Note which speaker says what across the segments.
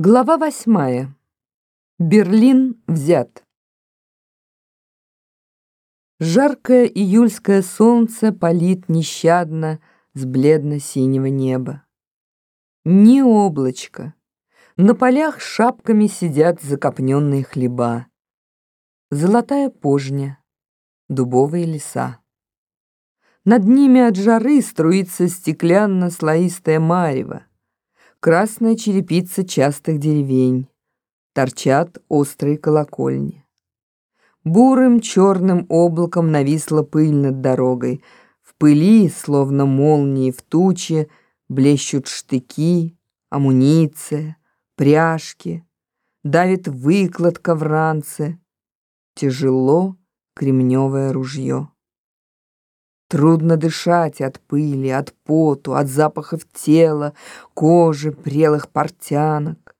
Speaker 1: Глава восьмая. Берлин взят. Жаркое июльское солнце палит нещадно с бледно-синего неба. Ни облачко. На полях шапками сидят закопненные хлеба. Золотая пожня, дубовые леса. Над ними от жары струится стеклянно-слоистая марево красная черепица частых деревень, торчат острые колокольни. Бурым черным облаком нависла пыль над дорогой. В пыли, словно молнии в туче, блещут штыки, амуниция, пряжки, давит выкладка в ранце. Тяжело кремневое ружье. Трудно дышать от пыли, от поту, от запахов тела, кожи, прелых портянок.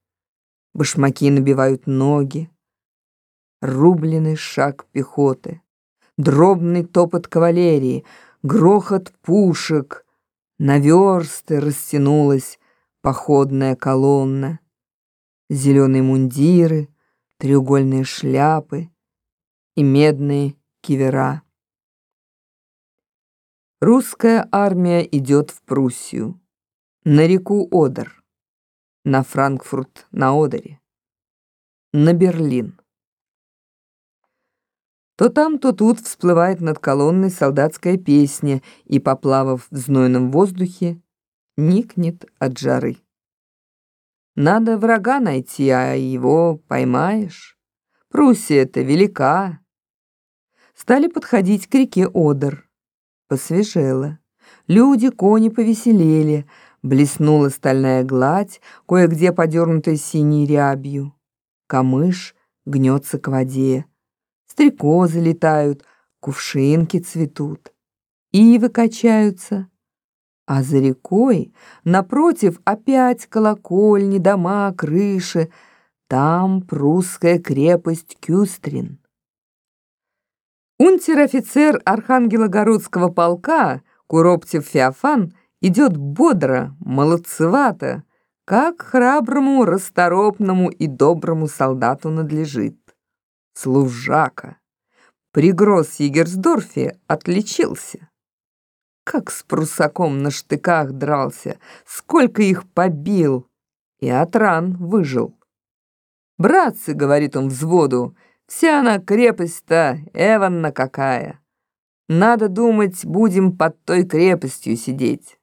Speaker 1: Башмаки набивают ноги. Рубленый шаг пехоты, дробный топот кавалерии, грохот пушек. На версты растянулась походная колонна. Зеленые мундиры, треугольные шляпы и медные кивера. Русская армия идет в Пруссию, на реку Одер, на Франкфурт на Одере, на Берлин. То там, то тут всплывает над колонной солдатская песня и, поплавав в знойном воздухе, никнет от жары. Надо врага найти, а его поймаешь. Пруссия-то велика. Стали подходить к реке Одер. Посвежело. Люди, кони повеселели. Блеснула стальная гладь, кое-где подернутая синей рябью. Камыш гнется к воде. Стрекозы летают, кувшинки цветут. Ивы качаются. А за рекой, напротив, опять колокольни, дома, крыши. Там прусская крепость Кюстрин. Унтер-офицер Архангелогородского полка Куроптев Феофан идет бодро, молодцевато, как храброму, расторопному и доброму солдату надлежит. Служака. При Гросс-Егерсдорфе отличился. Как с прусаком на штыках дрался, сколько их побил, и от ран выжил. «Братцы», — говорит он взводу, — Вся она крепость-то, Эванна какая. Надо думать, будем под той крепостью сидеть.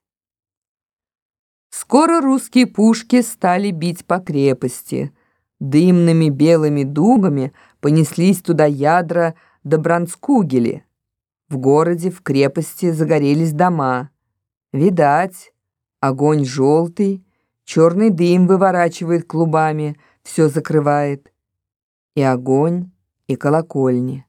Speaker 1: Скоро русские пушки стали бить по крепости. Дымными белыми дугами понеслись туда ядра до Бранскугели. В городе, в крепости загорелись дома. Видать, огонь желтый, черный дым выворачивает клубами, все закрывает. И огонь и колокольни.